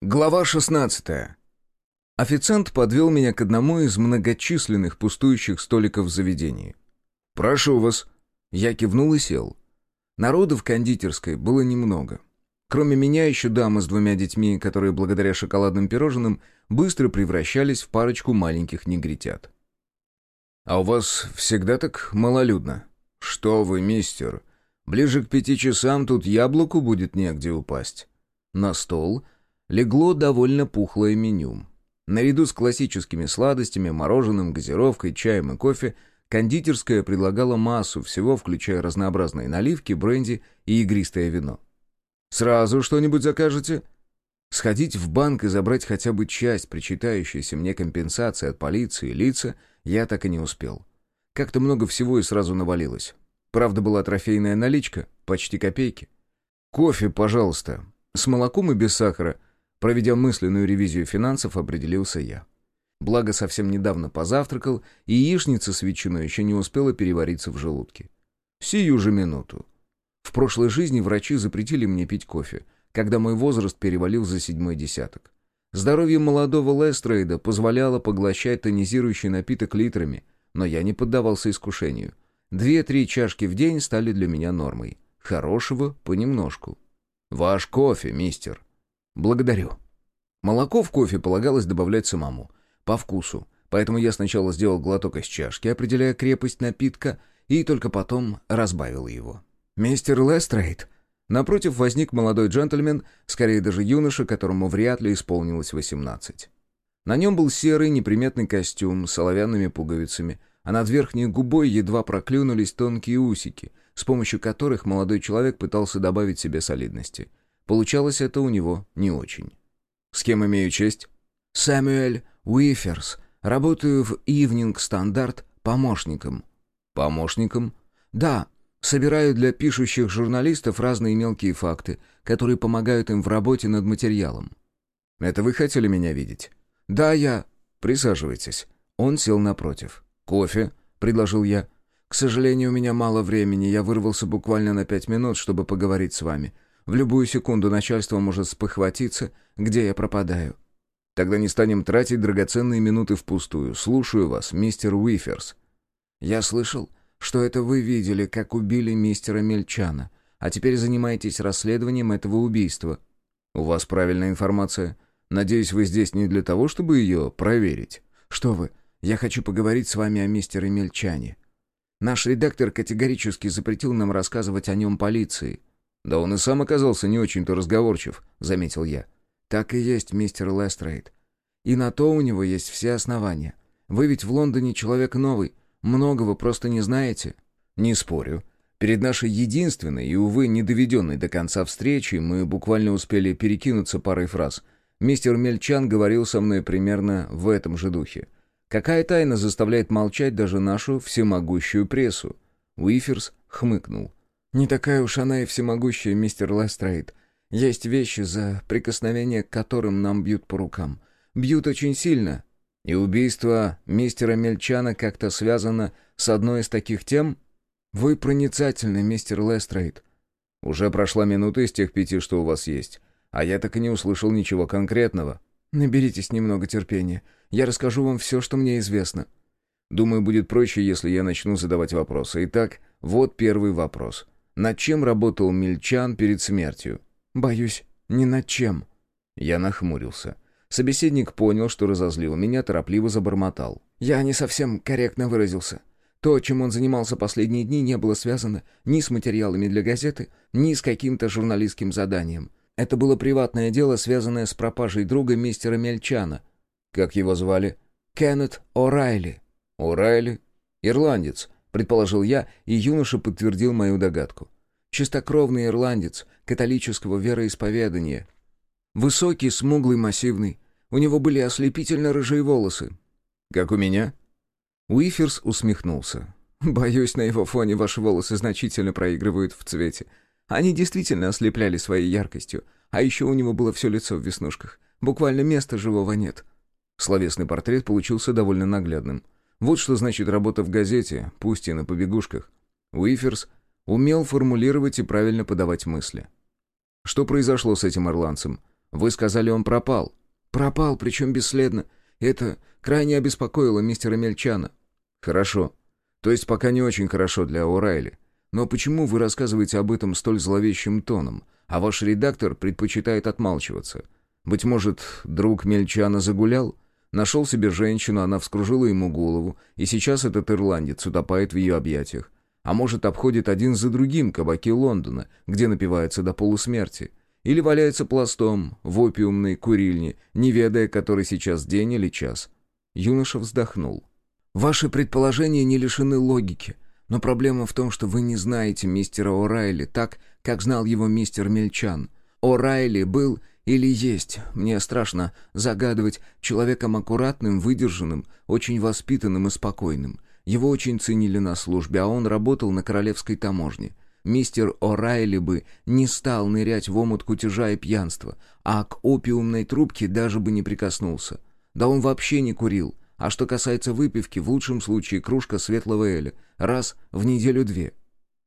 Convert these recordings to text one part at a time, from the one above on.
Глава 16. Официант подвел меня к одному из многочисленных пустующих столиков в заведении. «Прошу вас». Я кивнул и сел. Народу в кондитерской было немного. Кроме меня еще дамы с двумя детьми, которые благодаря шоколадным пирожным быстро превращались в парочку маленьких негритят. «А у вас всегда так малолюдно?» «Что вы, мистер? Ближе к пяти часам тут яблоку будет негде упасть». На стол — легло довольно пухлое меню. Наряду с классическими сладостями, мороженым, газировкой, чаем и кофе, кондитерская предлагала массу всего, включая разнообразные наливки, бренди и игристое вино. «Сразу что-нибудь закажете?» Сходить в банк и забрать хотя бы часть причитающейся мне компенсации от полиции лица я так и не успел. Как-то много всего и сразу навалилось. Правда, была трофейная наличка, почти копейки. «Кофе, пожалуйста. С молоком и без сахара», Проведя мысленную ревизию финансов, определился я. Благо, совсем недавно позавтракал, и яичница с ветчиной еще не успела перевариться в желудке. Сию же минуту. В прошлой жизни врачи запретили мне пить кофе, когда мой возраст перевалил за седьмой десяток. Здоровье молодого Лестрейда позволяло поглощать тонизирующий напиток литрами, но я не поддавался искушению. Две-три чашки в день стали для меня нормой. Хорошего понемножку. «Ваш кофе, мистер», «Благодарю». Молоко в кофе полагалось добавлять самому, по вкусу, поэтому я сначала сделал глоток из чашки, определяя крепость напитка, и только потом разбавил его. «Мистер Лестрейд?» Напротив возник молодой джентльмен, скорее даже юноша, которому вряд ли исполнилось восемнадцать. На нем был серый неприметный костюм с оловянными пуговицами, а над верхней губой едва проклюнулись тонкие усики, с помощью которых молодой человек пытался добавить себе солидности. Получалось это у него не очень. «С кем имею честь?» «Сэмюэль Уиферс. Работаю в Evening Standard помощником». «Помощником?» «Да. Собираю для пишущих журналистов разные мелкие факты, которые помогают им в работе над материалом». «Это вы хотели меня видеть?» «Да, я...» «Присаживайтесь». Он сел напротив. «Кофе?» — предложил я. «К сожалению, у меня мало времени. Я вырвался буквально на пять минут, чтобы поговорить с вами. В любую секунду начальство может спохватиться, где я пропадаю. Тогда не станем тратить драгоценные минуты впустую. Слушаю вас, мистер Уиферс. Я слышал, что это вы видели, как убили мистера Мельчана, а теперь занимаетесь расследованием этого убийства. У вас правильная информация. Надеюсь, вы здесь не для того, чтобы ее проверить. Что вы, я хочу поговорить с вами о мистере Мельчане. Наш редактор категорически запретил нам рассказывать о нем полиции. «Да он и сам оказался не очень-то разговорчив», — заметил я. «Так и есть, мистер Лестрейд. И на то у него есть все основания. Вы ведь в Лондоне человек новый. Многого просто не знаете». «Не спорю. Перед нашей единственной и, увы, не доведенной до конца встречи мы буквально успели перекинуться парой фраз. Мистер Мельчан говорил со мной примерно в этом же духе. Какая тайна заставляет молчать даже нашу всемогущую прессу?» Уиферс хмыкнул. Не такая уж она и всемогущая, мистер Лестрейд. Есть вещи, за прикосновение к которым нам бьют по рукам. Бьют очень сильно. И убийство мистера Мельчана как-то связано с одной из таких тем? Вы проницательны, мистер Лестрейд. Уже прошла минута из тех пяти, что у вас есть. А я так и не услышал ничего конкретного. Наберитесь немного терпения. Я расскажу вам все, что мне известно. Думаю, будет проще, если я начну задавать вопросы. Итак, вот первый вопрос. Над чем работал Мельчан перед смертью? Боюсь, ни над чем. Я нахмурился. Собеседник понял, что разозлил меня, торопливо забормотал. Я не совсем корректно выразился. То, чем он занимался последние дни, не было связано ни с материалами для газеты, ни с каким-то журналистским заданием. Это было приватное дело, связанное с пропажей друга мистера Мельчана. Как его звали? Кеннет О'Райли. О'Райли? Ирландец предположил я, и юноша подтвердил мою догадку. Чистокровный ирландец, католического вероисповедания. Высокий, смуглый, массивный. У него были ослепительно рыжие волосы. «Как у меня?» Уиферс усмехнулся. «Боюсь, на его фоне ваши волосы значительно проигрывают в цвете. Они действительно ослепляли своей яркостью, а еще у него было все лицо в веснушках. Буквально места живого нет». Словесный портрет получился довольно наглядным. Вот что значит работа в газете, пусть и на побегушках. Уиферс умел формулировать и правильно подавать мысли. Что произошло с этим ирландцем? Вы сказали, он пропал». «Пропал, причем бесследно. Это крайне обеспокоило мистера Мельчана». «Хорошо. То есть пока не очень хорошо для О'Райли. Но почему вы рассказываете об этом столь зловещим тоном, а ваш редактор предпочитает отмалчиваться? Быть может, друг Мельчана загулял? Нашел себе женщину, она вскружила ему голову, и сейчас этот ирландец утопает в ее объятиях. А может, обходит один за другим кабаки Лондона, где напивается до полусмерти. Или валяется пластом в опиумной курильне, не ведая, который сейчас день или час. Юноша вздохнул. «Ваши предположения не лишены логики, но проблема в том, что вы не знаете мистера О'Райли так, как знал его мистер Мельчан. О'Райли был или есть, мне страшно загадывать, человеком аккуратным, выдержанным, очень воспитанным и спокойным. Его очень ценили на службе, а он работал на королевской таможне. Мистер О'Райли бы не стал нырять в омут кутежа и пьянства, а к опиумной трубке даже бы не прикоснулся. Да он вообще не курил. А что касается выпивки, в лучшем случае кружка светлого эля, раз в неделю-две.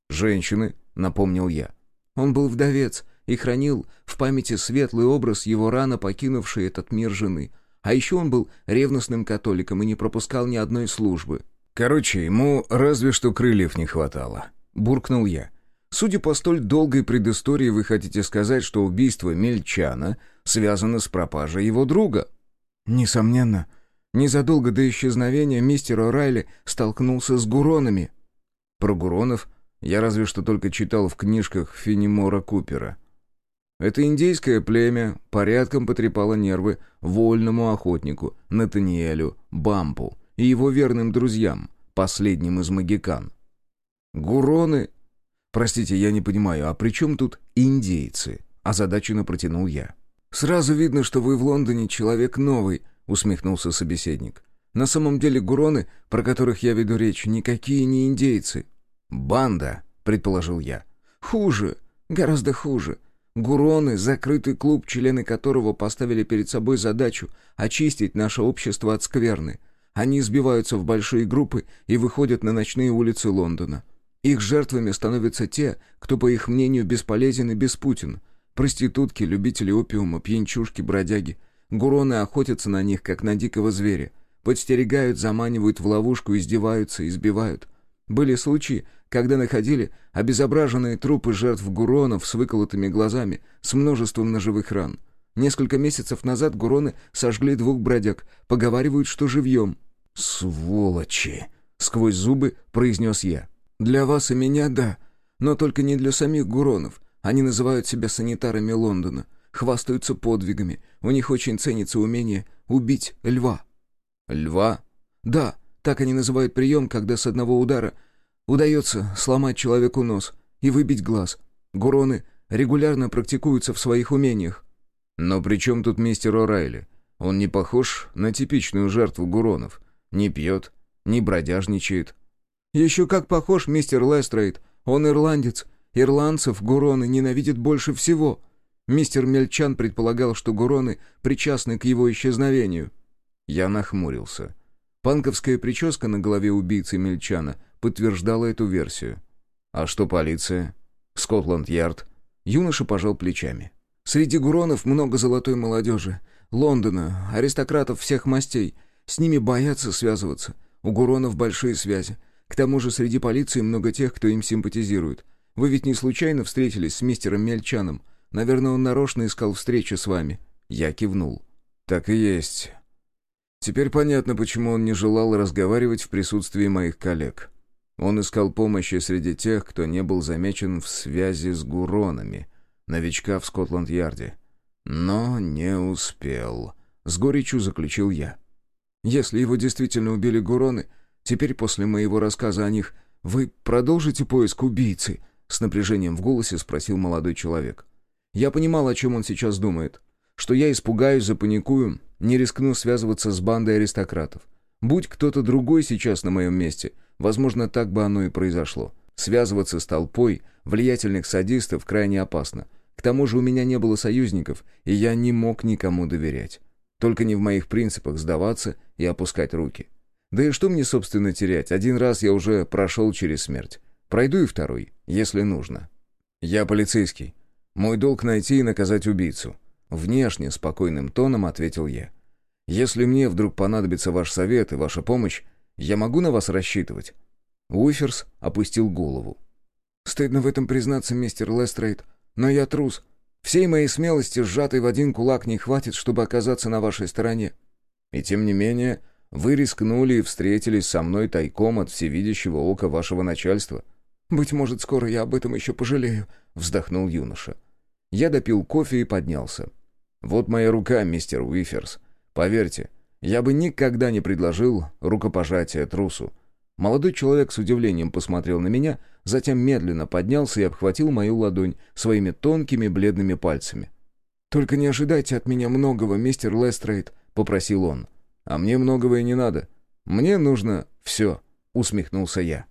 «Женщины», — напомнил я. Он был вдовец, и хранил в памяти светлый образ его рано покинувшей этот мир жены. А еще он был ревностным католиком и не пропускал ни одной службы. «Короче, ему разве что крыльев не хватало», — буркнул я. «Судя по столь долгой предыстории, вы хотите сказать, что убийство Мельчана связано с пропажей его друга?» «Несомненно. Незадолго до исчезновения мистер О'Райли столкнулся с гуронами». «Про гуронов я разве что только читал в книжках Фенемора Купера. Это индейское племя порядком потрепало нервы вольному охотнику Натаниэлю Бампу и его верным друзьям, последним из магикан. «Гуроны?» «Простите, я не понимаю, а при чем тут индейцы?» Озадаченно протянул я. «Сразу видно, что вы в Лондоне человек новый», — усмехнулся собеседник. «На самом деле гуроны, про которых я веду речь, никакие не индейцы». «Банда», — предположил я. «Хуже, гораздо хуже. Гуроны — закрытый клуб, члены которого поставили перед собой задачу очистить наше общество от скверны. Они сбиваются в большие группы и выходят на ночные улицы Лондона. Их жертвами становятся те, кто, по их мнению, бесполезен и беспутен. Проститутки, любители опиума, пьянчушки, бродяги. Гуроны охотятся на них, как на дикого зверя. Подстерегают, заманивают в ловушку, издеваются, избивают. Были случаи, когда находили обезображенные трупы жертв гуронов с выколотыми глазами, с множеством ножевых ран. Несколько месяцев назад гуроны сожгли двух бродяг, поговаривают, что живьем. «Сволочи!» — сквозь зубы произнес я. «Для вас и меня — да, но только не для самих гуронов. Они называют себя санитарами Лондона, хвастаются подвигами. У них очень ценится умение убить льва». «Льва?» «Да, так они называют прием, когда с одного удара Удается сломать человеку нос и выбить глаз. Гуроны регулярно практикуются в своих умениях. Но при чем тут мистер О'Райли? Он не похож на типичную жертву гуронов. Не пьет, не бродяжничает. Еще как похож мистер Лестрейд. Он ирландец. Ирландцев гуроны ненавидят больше всего. Мистер Мельчан предполагал, что гуроны причастны к его исчезновению. Я нахмурился. Панковская прическа на голове убийцы Мельчана подтверждала эту версию. А что полиция? Скотланд-Ярд? Юноша пожал плечами. Среди гуронов много золотой молодежи. Лондона, аристократов всех мастей. С ними боятся связываться. У гуронов большие связи. К тому же среди полиции много тех, кто им симпатизирует. Вы ведь не случайно встретились с мистером Мельчаном? Наверное, он нарочно искал встречи с вами. Я кивнул. Так и есть. Теперь понятно, почему он не желал разговаривать в присутствии моих коллег. Он искал помощи среди тех, кто не был замечен в связи с гуронами, новичка в Скотланд-Ярде. Но не успел. С горечью заключил я. «Если его действительно убили гуроны, теперь после моего рассказа о них вы продолжите поиск убийцы?» С напряжением в голосе спросил молодой человек. Я понимал, о чем он сейчас думает. Что я испугаюсь, запаникую, не рискну связываться с бандой аристократов. Будь кто-то другой сейчас на моем месте, Возможно, так бы оно и произошло. Связываться с толпой влиятельных садистов крайне опасно. К тому же у меня не было союзников, и я не мог никому доверять. Только не в моих принципах сдаваться и опускать руки. Да и что мне, собственно, терять? Один раз я уже прошел через смерть. Пройду и второй, если нужно. Я полицейский. Мой долг найти и наказать убийцу. Внешне спокойным тоном ответил я. «Если мне вдруг понадобится ваш совет и ваша помощь, я могу на вас рассчитывать?» Уиферс опустил голову. «Стыдно в этом признаться, мистер Лестрейд, но я трус. Всей моей смелости, сжатой в один кулак, не хватит, чтобы оказаться на вашей стороне». «И тем не менее, вы рискнули и встретились со мной тайком от всевидящего ока вашего начальства». «Быть может, скоро я об этом еще пожалею», — вздохнул юноша. Я допил кофе и поднялся. «Вот моя рука, мистер Уиферс. Поверьте, я бы никогда не предложил рукопожатия трусу». Молодой человек с удивлением посмотрел на меня, затем медленно поднялся и обхватил мою ладонь своими тонкими бледными пальцами. «Только не ожидайте от меня многого, мистер Лестрейд», — попросил он. «А мне многого и не надо. Мне нужно все», — усмехнулся я.